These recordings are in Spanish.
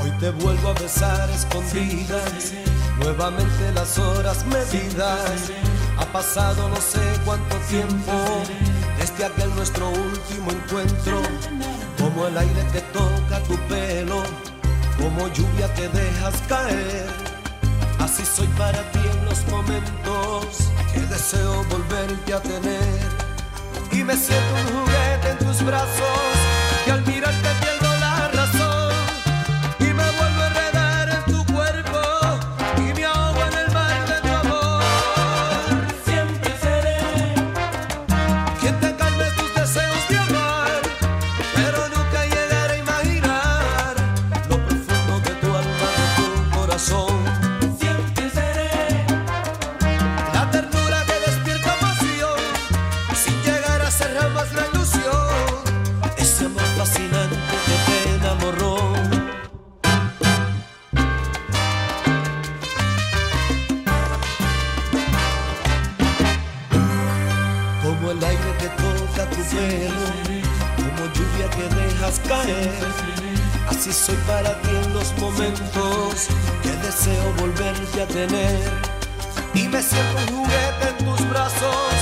Hoy te vuelvo a besar escondidas, nuevamente las horas medidas. Ha pasado no sé cuánto tiempo desde aquel nuestro último encuentro, como el aire que toca tu pelo, como lluvia que dejas caer. Así soy para ti en los momentos que deseo volverte a tener y me siento un juguete en tus brazos y al mirarte pierdo la razón. Y me vuelvo a enredar en tu cuerpo y me ahogo en el mar de tu amor. Siempre seré Quien te calme tus deseos de amar, pero nunca llegaré a imaginar lo profundo de tu alma, de tu corazón. El aire que toca tu pelo, como lluvia que dejas caer. Así soy para ti en los momentos que deseo volverte a tener. Y me siento un juguete en tus brazos,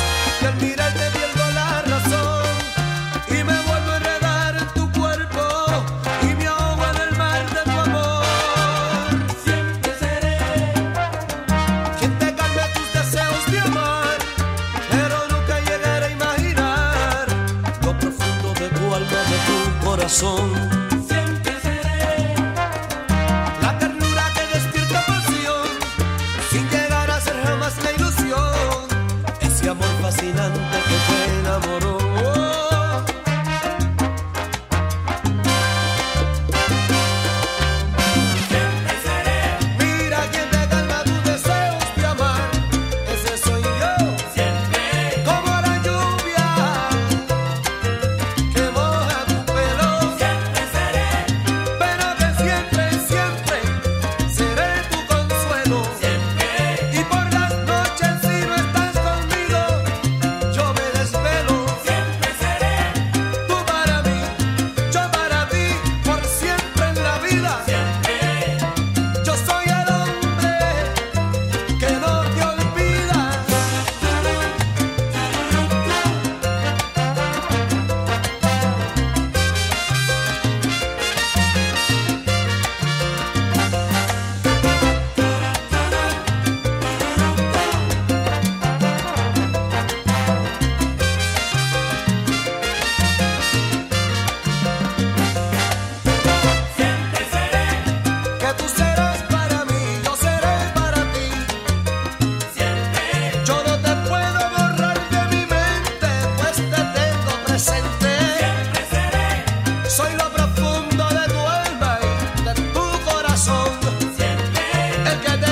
corazón. que te